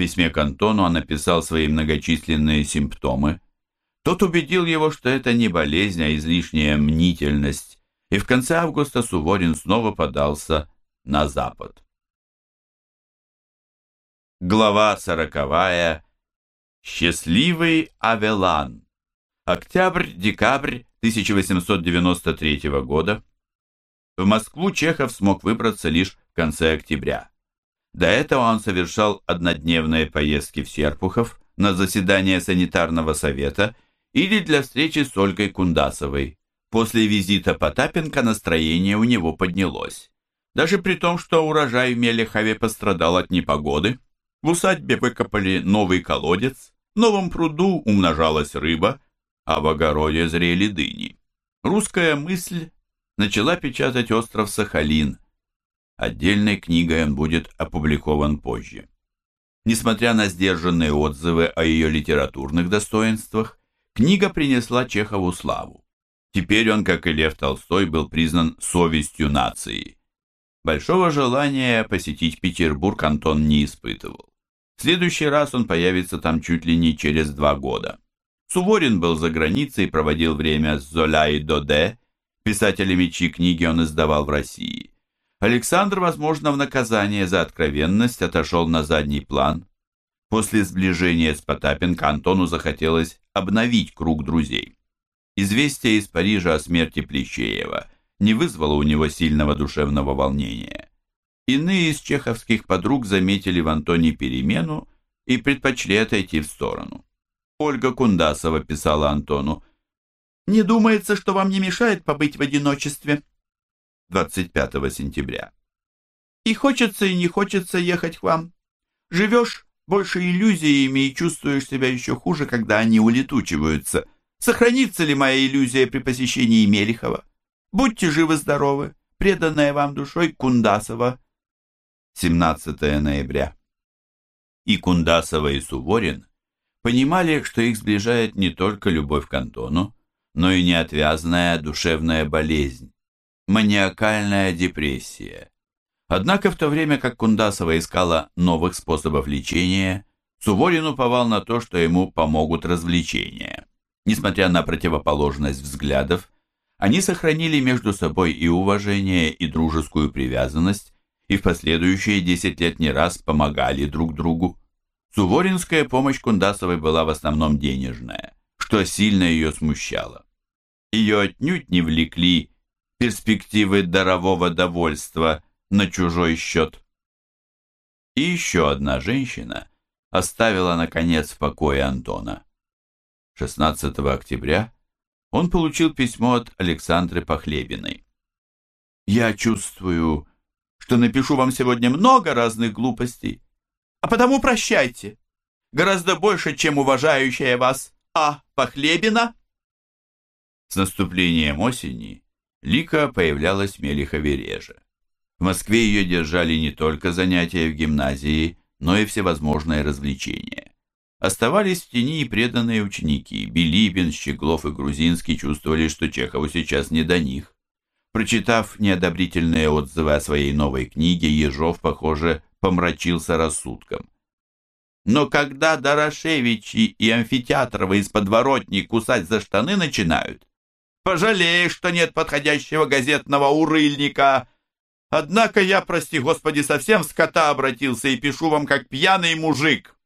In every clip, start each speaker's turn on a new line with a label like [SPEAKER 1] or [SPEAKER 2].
[SPEAKER 1] письме к Антону он написал свои многочисленные симптомы. Тот убедил его, что это не болезнь, а излишняя мнительность, и в конце августа Суворин снова подался на запад. Глава сороковая. Счастливый Авелан. Октябрь-декабрь 1893 года. В Москву Чехов смог выбраться лишь в конце октября. До этого он совершал однодневные поездки в Серпухов на заседание санитарного совета или для встречи с Ольгой Кундасовой. После визита Потапенко настроение у него поднялось. Даже при том, что урожай в Мелехове пострадал от непогоды, в усадьбе выкопали новый колодец, в новом пруду умножалась рыба, а в огороде зрели дыни. Русская мысль начала печатать остров Сахалин. Отдельной книгой он будет опубликован позже. Несмотря на сдержанные отзывы о ее литературных достоинствах, книга принесла Чехову славу. Теперь он, как и Лев Толстой, был признан совестью нации. Большого желания посетить Петербург Антон не испытывал. В следующий раз он появится там чуть ли не через два года. Суворин был за границей и проводил время с Золя и Доде, писателями чьи книги он издавал в России. Александр, возможно, в наказание за откровенность отошел на задний план. После сближения с Потапенко Антону захотелось обновить круг друзей. Известие из Парижа о смерти Плещеева не вызвало у него сильного душевного волнения. Иные из чеховских подруг заметили в Антоне перемену и предпочли отойти в сторону. Ольга Кундасова писала Антону, «Не думается, что вам не мешает побыть в одиночестве?» 25 сентября. «И хочется, и не хочется ехать к вам. Живешь больше иллюзиями и чувствуешь себя еще хуже, когда они улетучиваются. Сохранится ли моя иллюзия при посещении Мелихова? Будьте живы-здоровы, преданная вам душой Кундасова. 17 ноября. И Кундасова, и Суворин понимали, что их сближает не только любовь к Антону, но и неотвязная душевная болезнь, маниакальная депрессия. Однако в то время как Кундасова искала новых способов лечения, Суворин уповал на то, что ему помогут развлечения. Несмотря на противоположность взглядов, они сохранили между собой и уважение, и дружескую привязанность, и в последующие 10 лет не раз помогали друг другу. Суворинская помощь Кундасовой была в основном денежная, что сильно ее смущало. Ее отнюдь не влекли перспективы дарового довольства на чужой счет. И еще одна женщина оставила, наконец, в покое Антона. 16 октября он получил письмо от Александры Похлебиной. «Я чувствую, что напишу вам сегодня много разных глупостей, а потому прощайте. Гораздо больше, чем уважающая вас А. Похлебина». С наступлением осени Лика появлялась в Мелихове реже. В Москве ее держали не только занятия в гимназии, но и всевозможные развлечения. Оставались в тени и преданные ученики. Билибин, Щеглов и Грузинский чувствовали, что Чехову сейчас не до них. Прочитав неодобрительные отзывы о своей новой книге, Ежов, похоже, помрачился рассудком. Но когда Дорошевичи и Амфитеатровы из подворотни кусать за штаны начинают, пожалеешь, что нет подходящего газетного урыльника. Однако я, прости господи, совсем в скота обратился и пишу вам как пьяный мужик.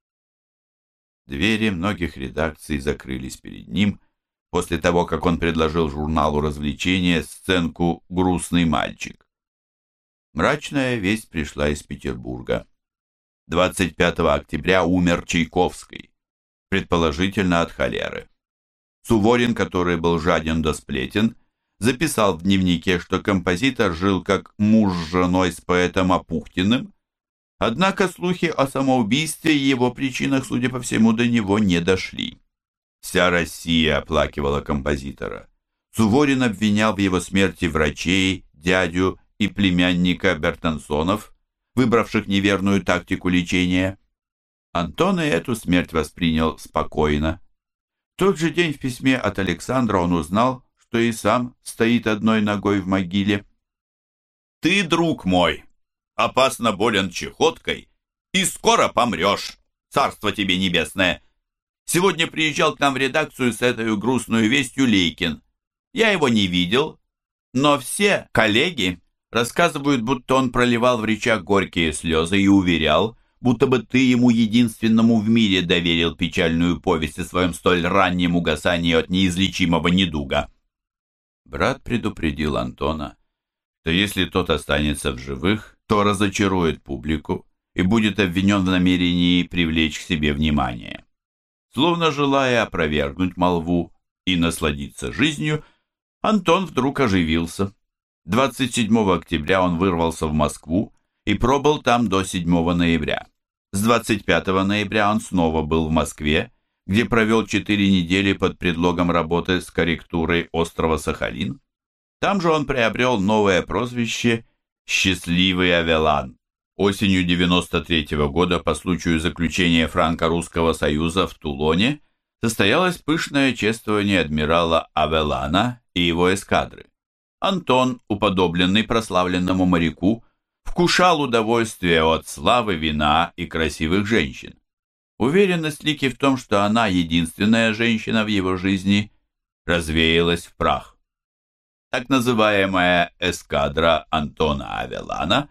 [SPEAKER 1] Двери многих редакций закрылись перед ним после того, как он предложил журналу развлечения сценку «Грустный мальчик». Мрачная весть пришла из Петербурга. 25 октября умер Чайковский, предположительно от холеры. Суворин, который был жаден до сплетен, записал в дневнике, что композитор жил как муж с женой с поэтом Апухтиным, Однако слухи о самоубийстве и его причинах, судя по всему, до него не дошли. Вся Россия оплакивала композитора. Суворин обвинял в его смерти врачей, дядю и племянника Бертансонов, выбравших неверную тактику лечения. Антон и эту смерть воспринял спокойно. Тот же день в письме от Александра он узнал, что и сам стоит одной ногой в могиле. «Ты, друг мой, опасно болен чехоткой и скоро помрешь», Царство тебе небесное! Сегодня приезжал к нам в редакцию с этой грустной вестью Лейкин. Я его не видел, но все коллеги рассказывают, будто он проливал в речах горькие слезы и уверял, будто бы ты ему единственному в мире доверил печальную повесть о своем столь раннем угасании от неизлечимого недуга. Брат предупредил Антона, что если тот останется в живых, то разочарует публику и будет обвинен в намерении привлечь к себе внимание. Словно желая опровергнуть молву и насладиться жизнью, Антон вдруг оживился. 27 октября он вырвался в Москву и пробыл там до 7 ноября. С 25 ноября он снова был в Москве, где провел 4 недели под предлогом работы с корректурой острова Сахалин. Там же он приобрел новое прозвище «Счастливый Авелан». Осенью 93 -го года по случаю заключения Франко-Русского союза в Тулоне состоялось пышное чествование адмирала Авелана и его эскадры. Антон, уподобленный прославленному моряку, вкушал удовольствие от славы вина и красивых женщин. Уверенность Лики в том, что она единственная женщина в его жизни, развеялась в прах. Так называемая эскадра Антона Авелана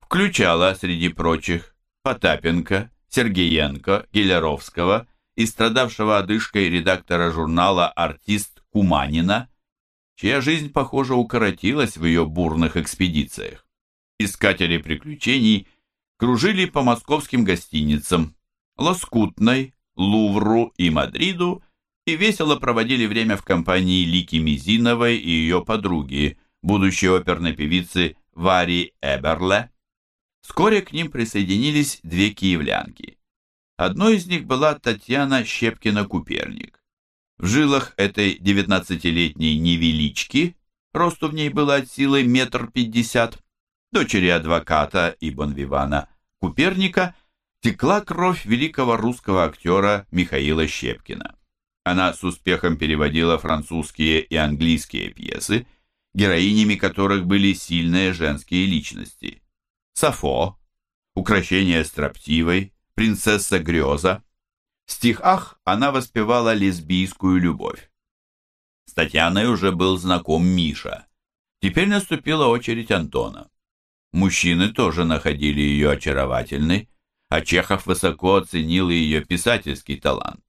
[SPEAKER 1] включала, среди прочих, Потапенко, Сергеенко, Гелеровского и страдавшего одышкой редактора журнала «Артист» Куманина, чья жизнь, похоже, укоротилась в ее бурных экспедициях. Искатели приключений кружили по московским гостиницам Лоскутной, Лувру и Мадриду и весело проводили время в компании Лики Мизиновой и ее подруги, будущей оперной певицы Вари Эберле. Вскоре к ним присоединились две киевлянки. Одной из них была Татьяна Щепкина-Куперник. В жилах этой девятнадцатилетней невелички, росту в ней было от силы метр пятьдесят, дочери адвоката и бонвивана Куперника, текла кровь великого русского актера Михаила Щепкина. Она с успехом переводила французские и английские пьесы, героинями которых были сильные женские личности. Сафо, Укращение строптивой, Принцесса Греза. В стихах она воспевала лесбийскую любовь. С Татьяной уже был знаком Миша. Теперь наступила очередь Антона. Мужчины тоже находили ее очаровательной, а Чехов высоко оценил ее писательский талант.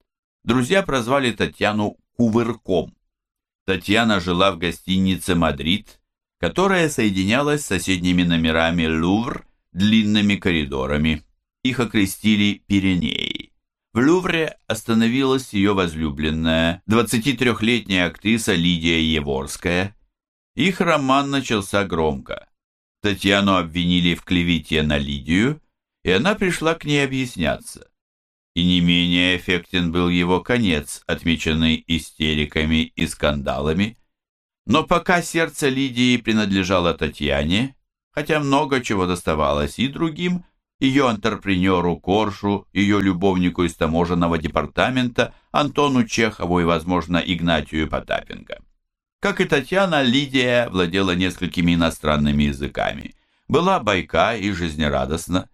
[SPEAKER 1] Друзья прозвали Татьяну «кувырком». Татьяна жила в гостинице «Мадрид», которая соединялась с соседними номерами «Лувр» длинными коридорами. Их окрестили «Пиренеи». В Лувре остановилась ее возлюбленная, 23-летняя актриса Лидия Еворская. Их роман начался громко. Татьяну обвинили в клевете на Лидию, и она пришла к ней объясняться. И не менее эффектен был его конец, отмеченный истериками и скандалами. Но пока сердце Лидии принадлежало Татьяне, хотя много чего доставалось и другим, ее антрепренеру Коршу, ее любовнику из таможенного департамента Антону Чехову и, возможно, Игнатию Потапенко. Как и Татьяна, Лидия владела несколькими иностранными языками, была бойка и жизнерадостна.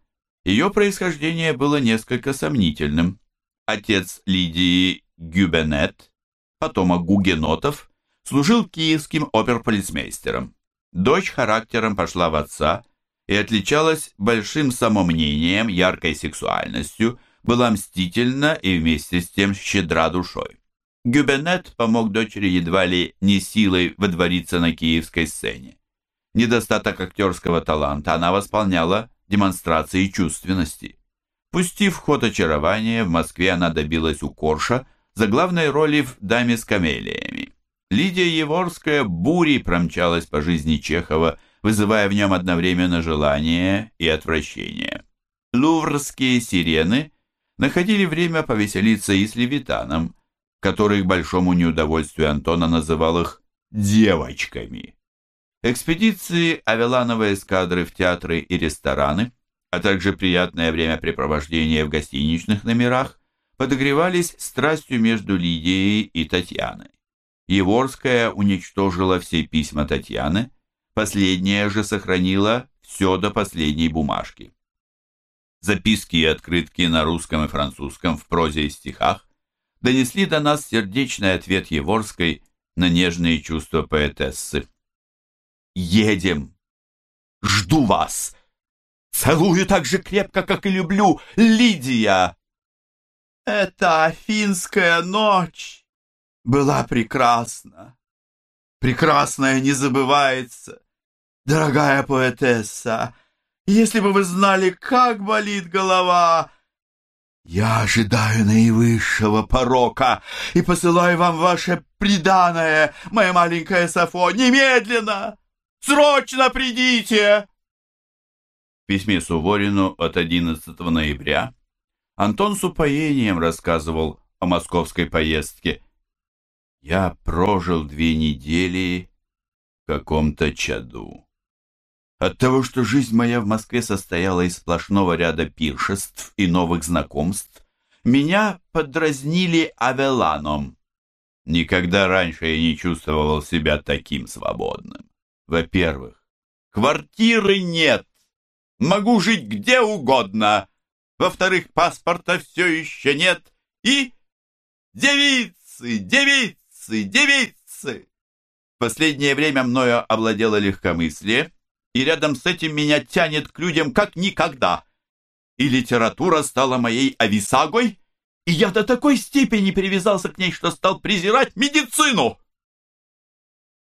[SPEAKER 1] Ее происхождение было несколько сомнительным. Отец Лидии Гюбенет, потомок гугенотов, служил киевским оперполицмейстером. Дочь характером пошла в отца и отличалась большим самомнением, яркой сексуальностью, была мстительна и вместе с тем щедра душой. Гюбенет помог дочери едва ли не силой водвориться на киевской сцене. Недостаток актерского таланта она восполняла демонстрацией чувственности. Пустив в ход очарования, в Москве она добилась у Корша за главной роли в «Даме с камелиями». Лидия Еворская бурей промчалась по жизни Чехова, вызывая в нем одновременно желание и отвращение. Луврские сирены находили время повеселиться и с Левитаном, который к большому неудовольствию Антона называл их «девочками». Экспедиции Авелановой эскадры в театры и рестораны, а также приятное времяпрепровождение в гостиничных номерах подогревались страстью между Лидией и Татьяной. Еворская уничтожила все письма Татьяны, последняя же сохранила все до последней бумажки. записки и открытки на русском и французском в прозе и стихах донесли до нас сердечный ответ Еворской на нежные чувства поэтессы. «Едем! Жду вас! Целую так же крепко, как и люблю, Лидия!»
[SPEAKER 2] «Эта афинская ночь была прекрасна! Прекрасная не забывается! Дорогая поэтесса, если бы вы знали, как болит голова!» Я ожидаю наивысшего порока и посылаю вам ваше приданое, моя маленькая Сафо, немедленно! Срочно придите!»
[SPEAKER 1] В письме Суворину от 11 ноября Антон с упоением рассказывал о московской поездке. «Я прожил две недели в каком-то чаду. От того, что жизнь моя в Москве состояла из сплошного ряда пиршеств и новых знакомств, меня подразнили Авеланом. Никогда раньше я не чувствовал себя таким свободным. Во-первых, квартиры нет. Могу жить где угодно. Во-вторых, паспорта все еще нет. И девицы, девицы, девицы. В последнее время мною овладело легкомыслие, и рядом с этим меня тянет к людям как никогда. И литература стала моей ависагой, и я до такой степени привязался к ней, что стал презирать медицину.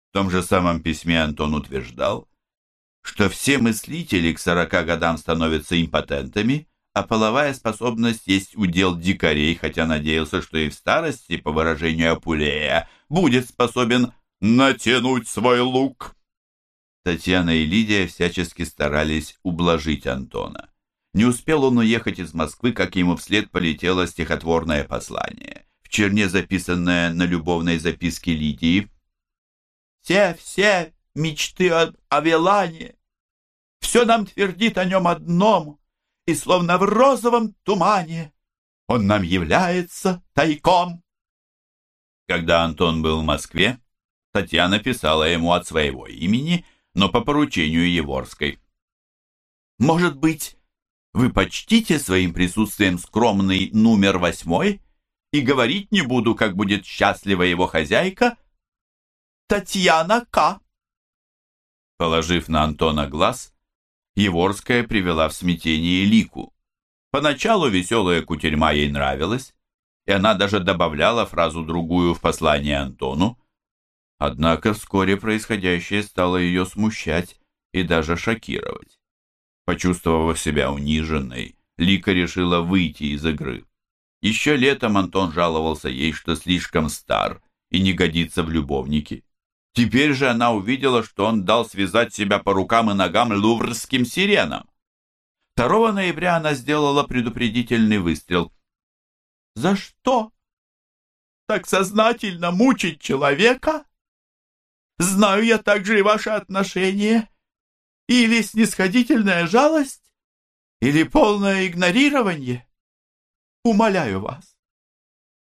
[SPEAKER 1] В том же самом письме Антон утверждал, что все мыслители к сорока годам становятся импотентами, а половая способность есть удел дикарей, хотя надеялся, что и в старости, по выражению Апулея, будет способен натянуть свой лук. Татьяна и Лидия всячески старались ублажить Антона. Не успел он уехать из Москвы, как ему вслед полетело стихотворное послание, в черне записанное на любовной записке Лидии.
[SPEAKER 2] «Все, все мечты о Авелане, все нам твердит о нем одном, и словно в розовом тумане он нам является тайком».
[SPEAKER 1] Когда Антон был в Москве, Татьяна писала ему от своего имени – но по поручению Еворской. «Может быть, вы почтите своим присутствием скромный номер восьмой и говорить не буду, как будет счастлива его хозяйка?
[SPEAKER 2] Татьяна К.
[SPEAKER 1] Положив на Антона глаз, Еворская привела в смятение Лику. Поначалу веселая кутерьма ей нравилась, и она даже добавляла фразу-другую в послание Антону, Однако вскоре происходящее стало ее смущать и даже шокировать. Почувствовав себя униженной, Лика решила выйти из игры. Еще летом Антон жаловался ей, что слишком стар и не годится в любовнике. Теперь же она увидела, что он дал связать себя по рукам и ногам луврским сиренам. 2 ноября она сделала предупредительный выстрел.
[SPEAKER 2] «За что? Так сознательно мучить человека?» Знаю я также и ваше отношение. Или снисходительная жалость, или полное игнорирование. Умоляю вас,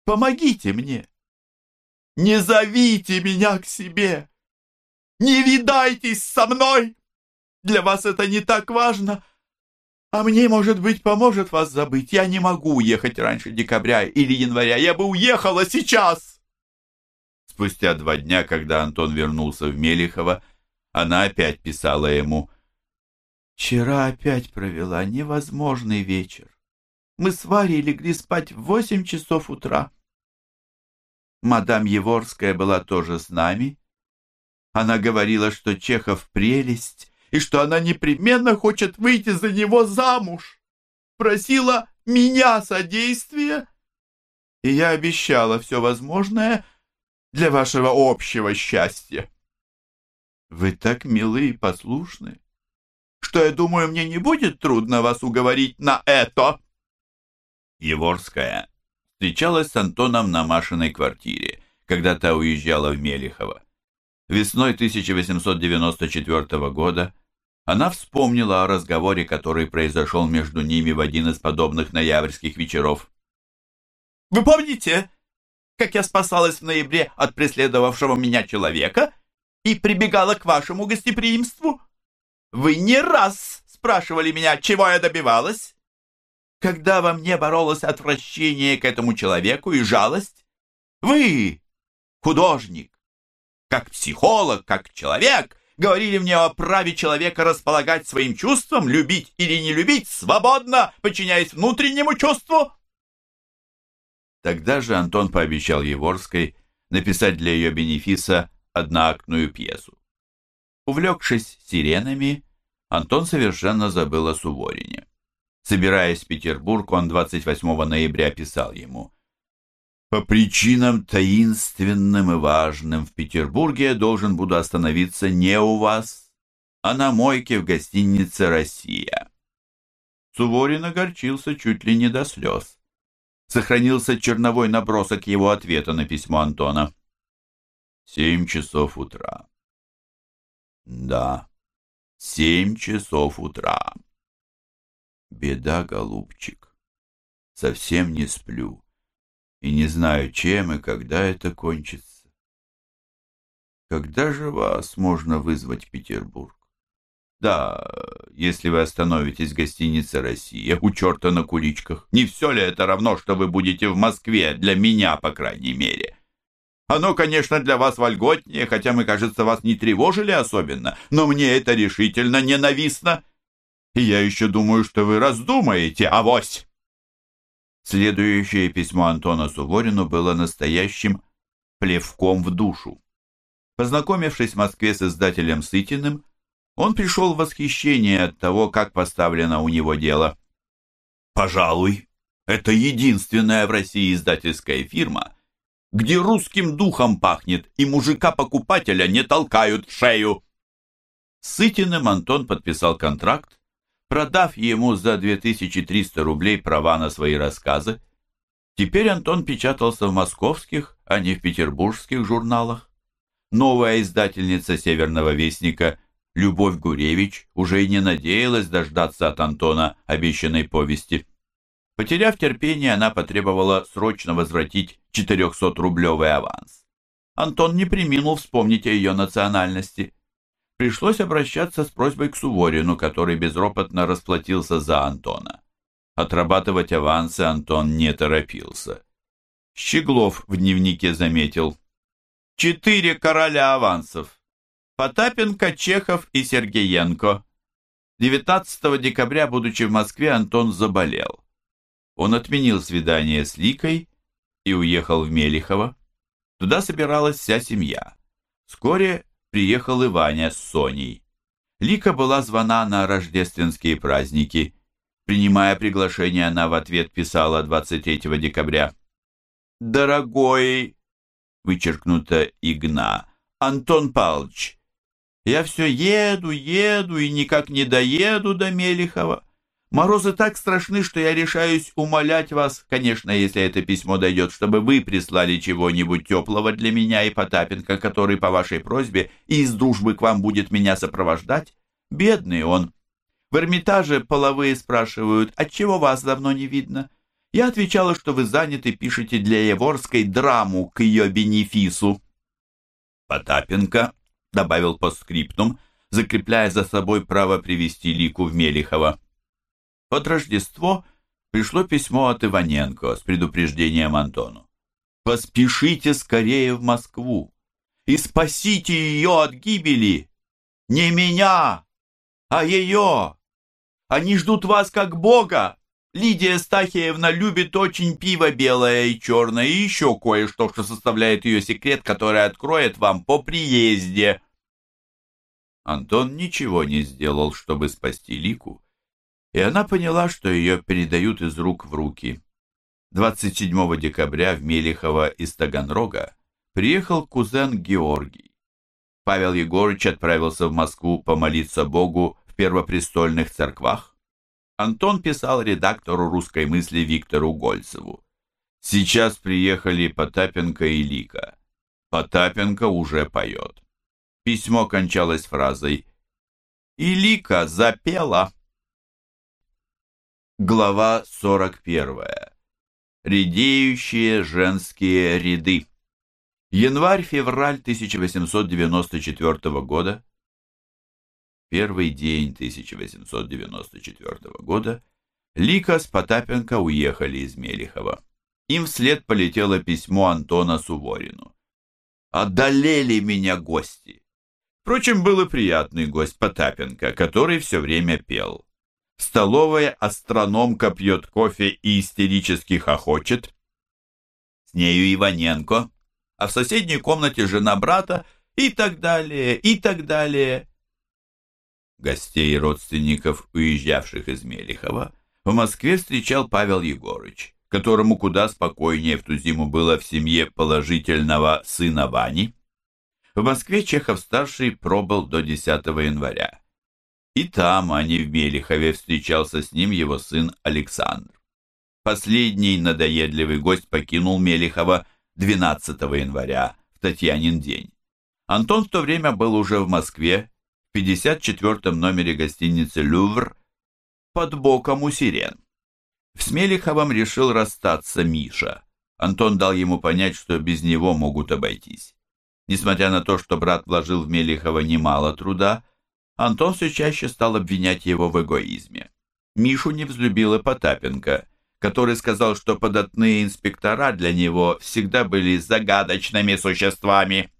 [SPEAKER 2] помогите мне. Не зовите меня к себе. Не видайтесь со мной. Для вас это не так важно. А мне, может быть, поможет вас забыть. Я не могу уехать раньше декабря или января. Я бы уехала сейчас.
[SPEAKER 1] Спустя два дня, когда Антон вернулся в Мелихово, она опять писала ему
[SPEAKER 2] «Вчера опять провела невозможный вечер. Мы с Варей легли спать в восемь часов утра. Мадам Еворская была тоже с нами. Она говорила, что Чехов прелесть и что она непременно хочет выйти за него замуж. Просила меня содействия, и я обещала все возможное — для вашего общего счастья. Вы так милы и послушны, что, я думаю, мне не будет трудно вас уговорить на это.
[SPEAKER 1] Еворская встречалась с Антоном на Машиной квартире, когда та уезжала в Мелихово. Весной 1894 года она вспомнила о разговоре, который произошел между ними в один из подобных ноябрьских вечеров.
[SPEAKER 2] «Вы помните, как я спасалась в ноябре от преследовавшего меня человека и прибегала к вашему гостеприимству? Вы не раз спрашивали меня, чего я добивалась. когда во мне боролось отвращение к этому человеку и жалость? Вы, художник, как психолог, как человек, говорили мне о праве человека располагать своим чувством, любить или не любить, свободно, подчиняясь внутреннему чувству. Тогда же Антон пообещал Еворской написать для ее бенефиса одноактную пьесу. Увлекшись сиренами, Антон совершенно забыл о Суворине. Собираясь в Петербург, он 28 ноября писал ему «По причинам таинственным и важным в Петербурге я должен буду остановиться не у вас, а на мойке в гостинице «Россия». Суворин огорчился чуть ли не до слез. Сохранился черновой набросок его ответа на письмо Антона. Семь часов утра. Да, семь часов утра. Беда, голубчик. Совсем не сплю. И не знаю, чем и когда это кончится. Когда же вас можно вызвать в Петербург? Да, если вы остановитесь в гостинице «Россия» у черта на куличках. Не все ли это равно, что вы будете в Москве, для меня, по крайней мере? Оно, конечно, для вас вольготнее, хотя мы, кажется, вас не тревожили особенно, но мне это решительно ненавистно. И я еще думаю, что вы раздумаете, авось!» Следующее письмо Антона Суворину было настоящим плевком в душу. Познакомившись в Москве с издателем Сытиным, он пришел в восхищение от того, как поставлено у него дело. «Пожалуй, это единственная в России издательская фирма, где русским духом пахнет и мужика-покупателя не толкают в шею». С Сытиным Антон подписал контракт, продав ему за 2300 рублей права на свои рассказы. Теперь Антон печатался в московских, а не в петербургских журналах. Новая издательница «Северного вестника» Любовь Гуревич уже и не надеялась дождаться от Антона обещанной повести. Потеряв терпение, она потребовала срочно возвратить 400-рублевый аванс. Антон не приминул вспомнить о ее национальности. Пришлось обращаться с просьбой к Суворину, который безропотно расплатился за Антона. Отрабатывать авансы Антон не торопился. Щеглов в дневнике заметил. «Четыре короля авансов. Потапенко, Чехов и Сергеенко. 19 декабря, будучи в Москве, Антон заболел. Он отменил свидание с Ликой и уехал в Мелихово. Туда собиралась вся семья. Вскоре приехал и Ваня с Соней. Лика была звана на рождественские праздники. Принимая приглашение, она в ответ писала 23 декабря. «Дорогой», вычеркнуто «Игна», Антон Павлович, я все еду, еду и никак не доеду до Мелихова. Морозы так страшны, что я решаюсь умолять вас, конечно, если это письмо дойдет, чтобы вы прислали чего-нибудь теплого для меня и Потапенко, который по вашей просьбе и из дружбы к вам будет меня сопровождать. Бедный он. В Эрмитаже половые спрашивают, отчего вас давно не видно? Я отвечала, что вы заняты, пишете для Еворской драму к ее бенефису. Потапенко добавил по скриптум, закрепляя за собой право привести Лику в Мелихово. Под Рождество пришло письмо от Иваненко с предупреждением Антону. «Поспешите скорее в Москву и спасите ее от гибели! Не меня, а ее! Они ждут вас как Бога! Лидия Стахиевна любит очень пиво белое и черное и еще кое-что, что составляет ее секрет, который откроет вам по приезде. Антон ничего не сделал, чтобы спасти Лику, и она поняла, что ее передают из рук в руки. 27 декабря в Мелихово из Таганрога приехал кузен Георгий. Павел Егорович отправился в Москву помолиться Богу в первопрестольных церквах. Антон писал редактору «Русской мысли» Виктору Гольцеву. Сейчас приехали Потапенко и Лика. Потапенко уже поет. Письмо кончалось фразой «И Лика запела». Глава 41. Редеющие женские ряды. Январь-февраль 1894 года первый день 1894 года
[SPEAKER 1] Лика с Потапенко уехали из Мелихова. Им вслед полетело письмо Антона Суворину. «Одолели меня гости!» Впрочем, был и приятный гость Потапенко, который все время пел. В столовой астрономка пьет кофе и истерически хохочет. С нею Иваненко, а в соседней комнате жена брата и так далее, и так далее. Гостей и родственников, уезжавших из Мелихова, в Москве встречал Павел Егорыч, которому куда спокойнее в ту зиму было в семье положительного сына Вани. В Москве Чехов-старший пробыл до 10 января. И там, а не в Мелихове, встречался с ним его сын Александр. Последний надоедливый гость покинул Мелихова 12 января, в Татьянин день. Антон в то время был уже в Москве, в 54-м номере гостиницы «Лювр», под боком у сирен. В Смелиховом решил расстаться Миша. Антон дал ему понять, что без него могут обойтись. Несмотря на то, что брат вложил в Мелихова немало труда, Антон все чаще стал обвинять его в эгоизме. Мишу не взлюбил и Потапенко, который сказал, что податные инспектора для него всегда были загадочными существами.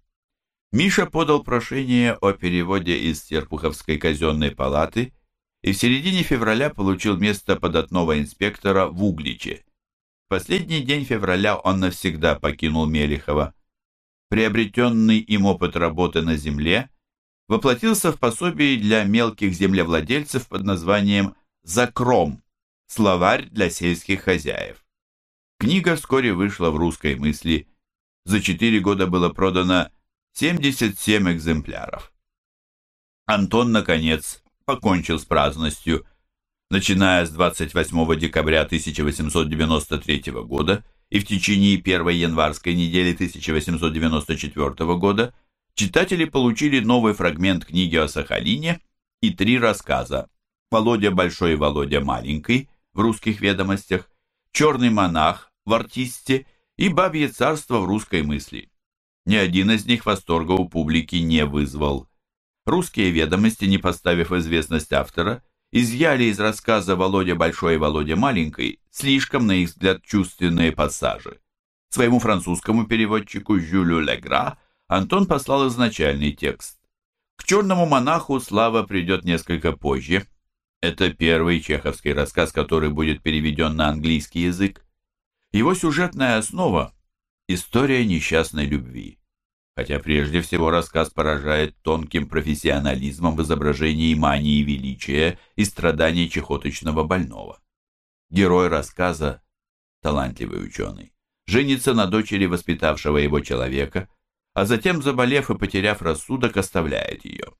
[SPEAKER 1] Миша подал прошение о переводе из Серпуховской казенной палаты и в середине февраля получил место податного инспектора в Угличе. В последний день февраля он навсегда покинул Мелихова приобретенный им опыт работы на земле воплотился в пособии для мелких землевладельцев под названием «Закром» – словарь для сельских хозяев. Книга вскоре вышла в русской мысли. За четыре года было продано 77 экземпляров. Антон, наконец, покончил с праздностью. Начиная с 28 декабря 1893 года и в течение первой январской недели 1894 года читатели получили новый фрагмент книги о Сахалине и три рассказа «Володя Большой и Володя Маленький» в русских ведомостях, «Черный монах» в «Артисте» и «Бабье царство» в русской мысли. Ни один из них восторга у публики не вызвал. Русские ведомости, не поставив известность автора, изъяли из рассказа «Володя Большой и Володя Маленький» слишком, на их взгляд, чувственные пассажи. Своему французскому переводчику Жюлю Легра Антон послал изначальный текст. К «Черному монаху» слава придет несколько позже. Это первый чеховский рассказ, который будет переведен на английский язык. Его сюжетная основа – история несчастной любви хотя прежде всего рассказ поражает тонким профессионализмом в изображении мании величия и страданий чехоточного больного. Герой рассказа, талантливый ученый, женится на дочери воспитавшего его человека, а затем, заболев и потеряв рассудок, оставляет ее.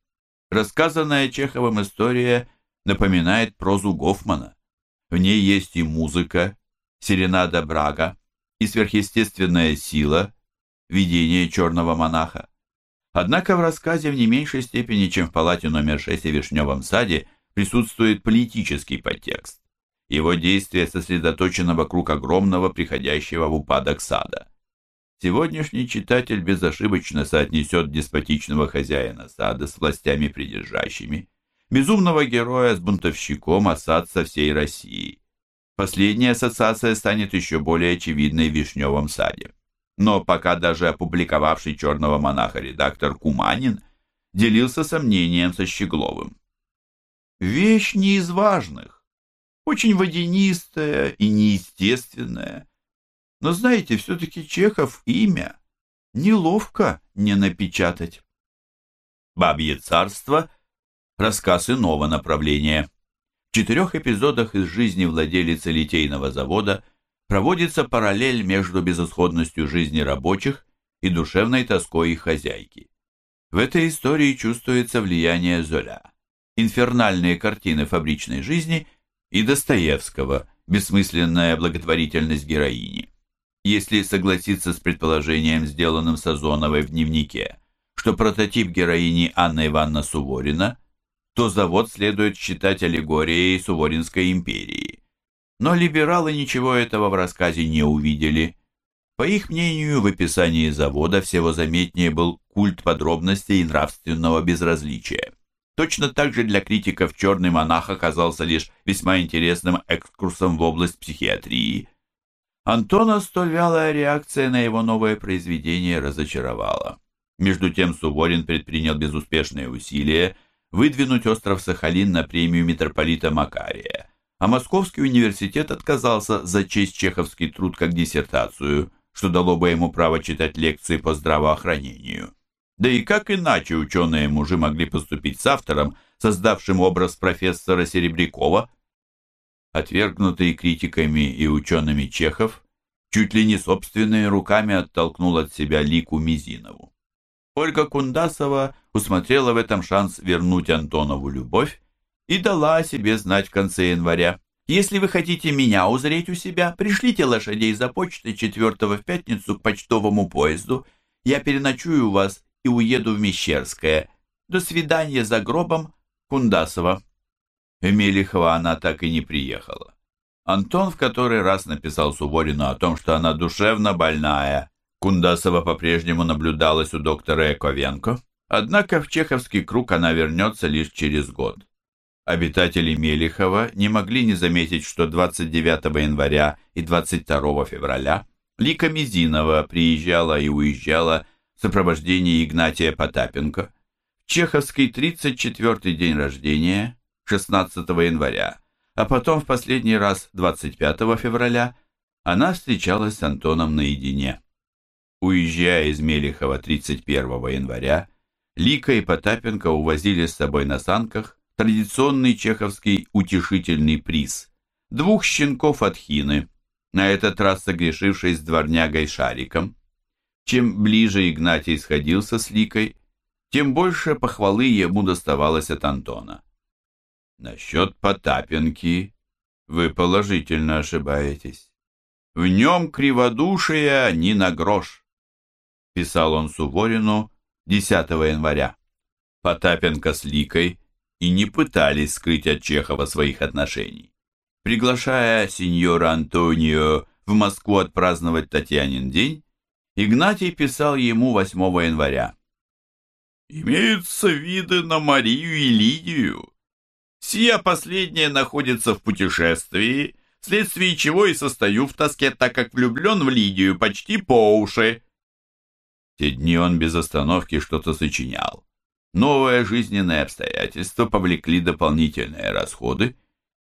[SPEAKER 1] Рассказанная Чеховым история напоминает прозу Гофмана. В ней есть и музыка, серенада Брага, и сверхъестественная сила – видение черного монаха. Однако в рассказе в не меньшей степени, чем в палате номер 6 и Вишневом саде, присутствует политический подтекст. Его действие сосредоточено вокруг огромного приходящего в упадок сада. Сегодняшний читатель безошибочно соотнесет деспотичного хозяина сада с властями придержащими, безумного героя с бунтовщиком, а сад со всей Россией. Последняя ассоциация станет еще более очевидной в Вишневом саде но пока даже опубликовавший «Черного монаха» редактор Куманин делился сомнением со Щегловым. Вещь не из важных, очень водянистая и неестественная. Но знаете, все-таки Чехов имя неловко не напечатать. «Бабье царство» — рассказ иного направления. Четырех эпизодах из жизни владелицы литейного завода – проводится параллель между безысходностью жизни рабочих и душевной тоской их хозяйки. В этой истории чувствуется влияние Золя, инфернальные картины фабричной жизни и Достоевского, бессмысленная благотворительность героини. Если согласиться с предположением, сделанным Сазоновой в дневнике, что прототип героини Анна Ивановна Суворина, то завод следует считать аллегорией Суворинской империи. Но либералы ничего этого в рассказе не увидели. По их мнению, в описании завода всего заметнее был культ подробностей и нравственного безразличия. Точно так же для критиков «Черный монах» оказался лишь весьма интересным экскурсом в область психиатрии. Антона столь вялая реакция на его новое произведение разочаровала. Между тем Суворин предпринял безуспешные усилия выдвинуть остров Сахалин на премию митрополита Макария, а Московский университет отказался зачесть чеховский труд как диссертацию, что дало бы ему право читать лекции по здравоохранению. Да и как иначе ученые-мужи могли поступить с автором, создавшим образ профессора Серебрякова? Отвергнутый критиками и учеными Чехов чуть ли не собственными руками оттолкнул от себя Лику Мизинову. Ольга Кундасова усмотрела в этом шанс вернуть Антонову любовь и дала о себе знать в конце января. «Если вы хотите меня узреть у себя, пришлите лошадей за почтой четвертого в пятницу к почтовому поезду. Я переночую у вас и уеду в Мещерское. До свидания за гробом, Кундасова». В она так и не приехала. Антон в который раз написал Суворину о том, что она душевно больная. Кундасова по-прежнему наблюдалась у доктора Эковенко, однако в чеховский круг она вернется лишь через год. Обитатели Мелихова не могли не заметить, что 29 января и 22 февраля Лика Мизинова приезжала и уезжала в сопровождении Игнатия Потапенко. В чеховский 34-й день рождения, 16 января, а потом в последний раз 25 февраля, она встречалась с Антоном наедине. Уезжая из Мелихова 31 января, Лика и Потапенко увозили с собой на санках традиционный чеховский утешительный приз – двух щенков от хины, на этот раз согрешивший с дворнягой Шариком. Чем ближе Игнатий сходился с Ликой, тем больше похвалы ему доставалось от Антона. Насчет Потапенки вы положительно ошибаетесь. В нем криводушие ни на грош писал он Суворину 10 января. Потапенко с Ликой и не пытались скрыть от Чехова своих отношений. Приглашая сеньора Антонио в Москву отпраздновать Татьянин день, Игнатий писал ему 8 января. «Имеются виды на Марию и Лидию. Сия последняя находится в путешествии, вследствие чего и состою в тоске, так как влюблен в Лидию почти по уши те дни он без остановки что-то сочинял. Новые жизненные обстоятельства повлекли дополнительные расходы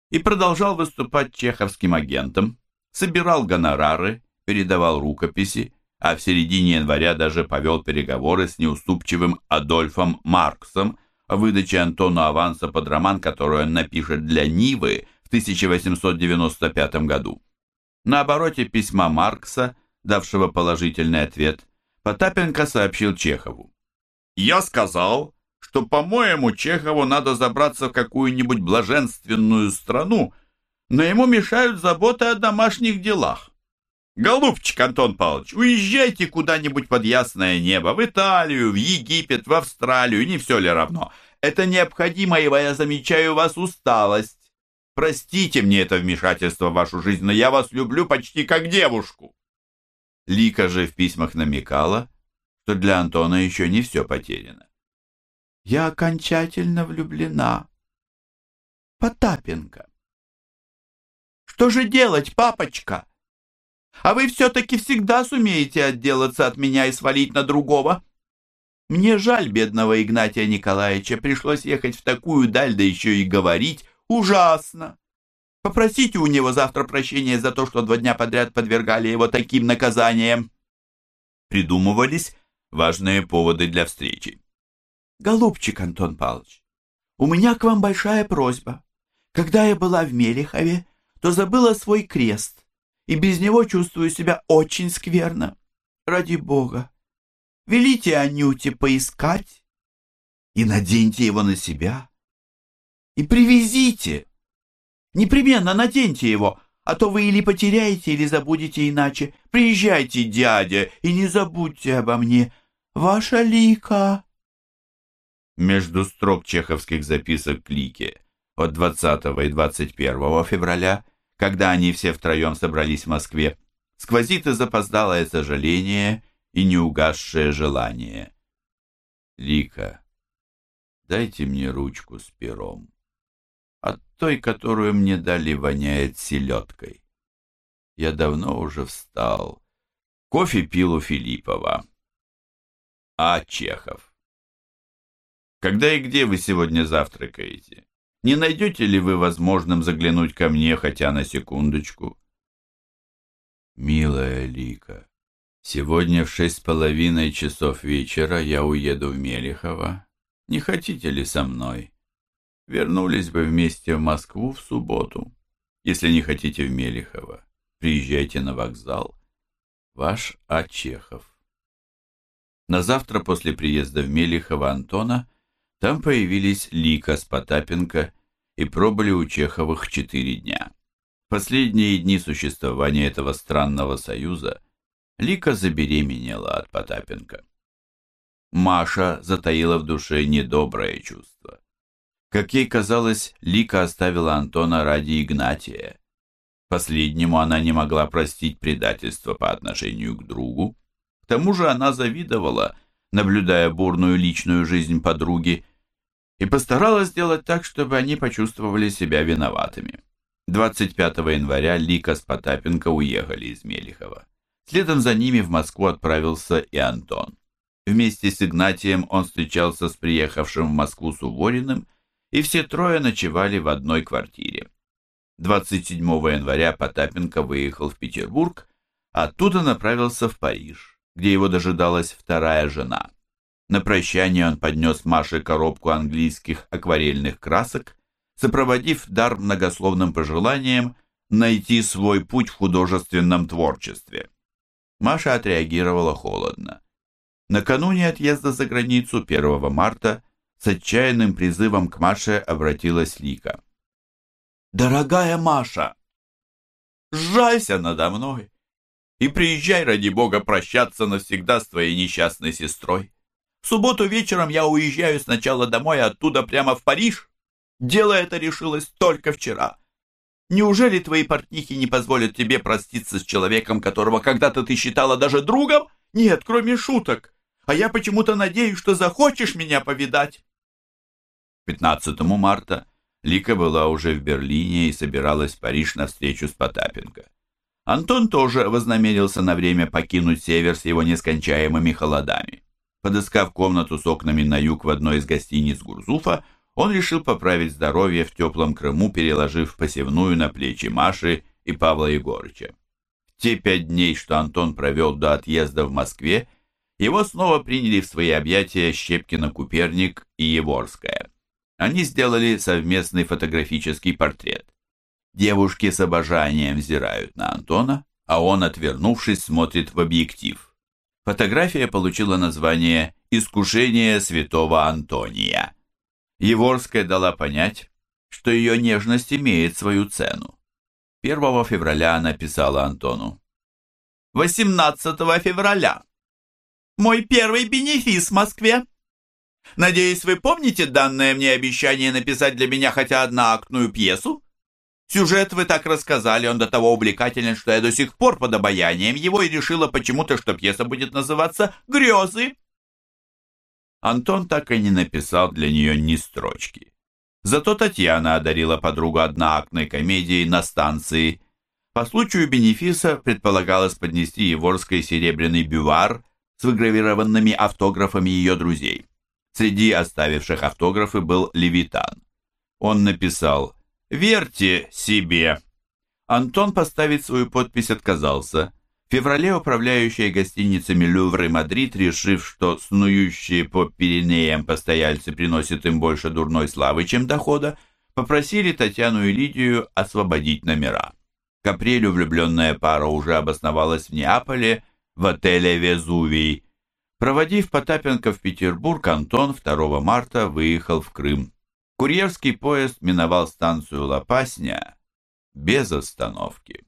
[SPEAKER 1] и продолжал выступать чеховским агентом, собирал гонорары, передавал рукописи, а в середине января даже повел переговоры с неуступчивым Адольфом Марксом о выдаче Антону аванса под роман, который он напишет для Нивы в 1895 году. На обороте письма Маркса, давшего положительный ответ, Потапенко сообщил Чехову. «Я сказал, что, по-моему, Чехову надо забраться в какую-нибудь блаженственную страну, но ему мешают заботы о домашних делах. Голубчик Антон Павлович, уезжайте куда-нибудь под ясное небо, в Италию, в Египет, в Австралию, не все ли равно? Это необходимо, ибо я замечаю у вас усталость. Простите мне это вмешательство в вашу жизнь, но я вас люблю почти как девушку. Лика же в письмах намекала, что для Антона еще не все потеряно. «Я окончательно влюблена. Потапенко». «Что же делать, папочка? А вы все-таки всегда сумеете отделаться от меня и свалить на другого?» Мне жаль бедного Игнатия Николаевича, пришлось ехать в такую даль, да еще и говорить. Ужасно. Попросите у него завтра прощения за то, что два дня подряд подвергали его таким наказаниям. Придумывались важные поводы для встречи. Голубчик Антон Павлович, у меня к вам большая просьба. Когда я была в Мелехове, то забыла свой крест, и без него чувствую себя очень скверно. Ради Бога, велите Анюте поискать и наденьте его на себя. И привезите. Непременно наденьте его, а то вы или потеряете, или забудете иначе. Приезжайте, дядя, и не забудьте обо мне. Ваша Лика. Между строк чеховских записок к Лике от 20 и 21 февраля, когда они все втроем собрались в Москве, сквозит и запоздалое сожаление и неугасшее желание. Лика,
[SPEAKER 2] Дайте мне ручку с пером. От той, которую мне дали, воняет селедкой. Я давно уже встал. Кофе пил у Филиппова. А Чехов? Когда и где вы сегодня завтракаете? Не найдете ли вы возможным заглянуть ко мне хотя на секундочку? Милая Лика, сегодня в шесть с половиной часов вечера я уеду в Мелихово. Не хотите ли со мной? Вернулись бы вместе в Москву в субботу. Если не хотите в Мелихово, приезжайте на вокзал. Ваш А. Чехов. На завтра после приезда в Мелихово Антона там появились Лика с Потапенко и пробыли у Чеховых четыре дня. Последние дни существования этого странного союза Лика забеременела от Потапенко. Маша затаила в душе недоброе чувство. Как ей казалось, Лика оставила Антона ради Игнатия. Последнему она не могла простить предательство по отношению к другу. К тому же она завидовала, наблюдая бурную личную жизнь подруги, и постаралась сделать так, чтобы они почувствовали себя виноватыми. 25 января Лика с Потапенко уехали из Мелихова. Следом за ними в Москву отправился и Антон. Вместе с Игнатием он встречался с приехавшим в Москву Сувориным, и все трое ночевали в одной квартире. 27 января Потапенко выехал в Петербург, оттуда направился в Париж, где его дожидалась вторая жена. На прощание он поднес Маше коробку английских акварельных красок, сопроводив дар многословным пожеланием найти свой путь в художественном творчестве. Маша отреагировала холодно. Накануне отъезда за границу 1 марта с отчаянным призывом к Маше обратилась Лика. «Дорогая Маша, сжайся надо мной и приезжай, ради бога, прощаться навсегда с твоей несчастной сестрой. В субботу вечером я уезжаю сначала домой, а оттуда прямо в Париж. Дело это решилось только вчера. Неужели твои портнихи не позволят тебе проститься с человеком, которого когда-то ты считала даже другом? Нет, кроме шуток. А я почему-то надеюсь, что захочешь меня повидать. 15 марта Лика была уже в Берлине и собиралась в Париж на встречу с Потапенко. Антон тоже вознамерился на время покинуть север с его нескончаемыми холодами. Подыскав комнату с окнами на юг в одной из гостиниц Гурзуфа, он решил поправить здоровье в теплом Крыму, переложив посевную на плечи Маши и Павла Егорыча. В те пять дней, что Антон провел до отъезда в Москве, его снова приняли в свои объятия Щепкина-Куперник и Еворская. Они сделали совместный фотографический портрет. Девушки с обожанием взирают на Антона, а он, отвернувшись, смотрит в объектив. Фотография получила название «Искушение святого Антония». Еворская дала понять, что ее нежность имеет свою цену. 1 февраля она писала Антону. 18 февраля. Мой первый бенефис в Москве. Надеюсь, вы помните данное мне обещание написать для меня хотя одноактную пьесу? Сюжет вы так рассказали, он до того увлекателен, что я до сих пор под обаянием его и решила почему-то, что пьеса будет называться «Грезы». Антон так и не написал для нее ни строчки. Зато Татьяна одарила подругу одноактной комедией на станции. По случаю бенефиса предполагалось поднести Еворской серебряный бювар с выгравированными автографами ее друзей. Среди оставивших автографы был Левитан. Он написал Верьте себе. Антон поставить свою подпись отказался. В феврале управляющая гостиницами Лювр и Мадрид, решив, что снующие по Пиренеям постояльцы приносят им больше дурной славы, чем дохода, попросили Татьяну и Лидию освободить номера. К апрелю влюбленная пара уже обосновалась в Неаполе, в отеле «Везувий». Проводив Потапенко в Петербург, Антон 2 марта выехал в Крым. Курьерский поезд миновал станцию Лопасня без остановки.